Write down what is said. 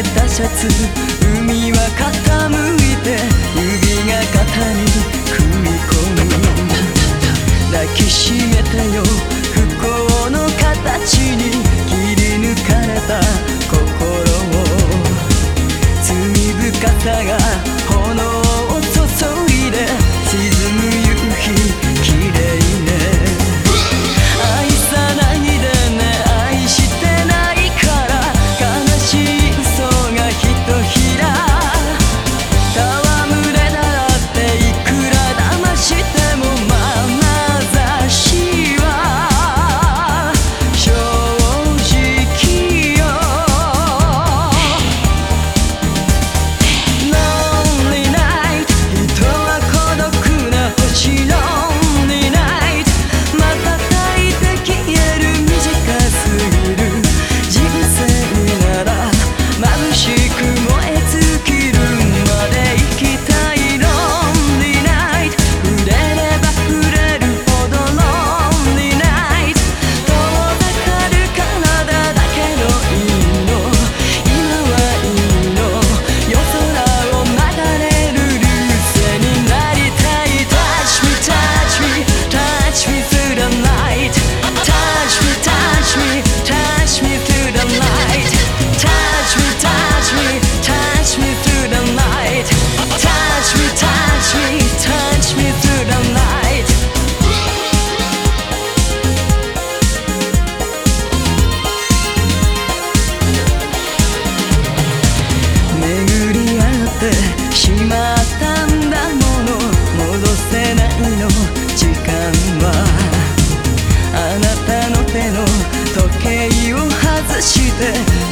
はだけたシャツ海は傾いて指が肩に組み込む抱きしめて yeah.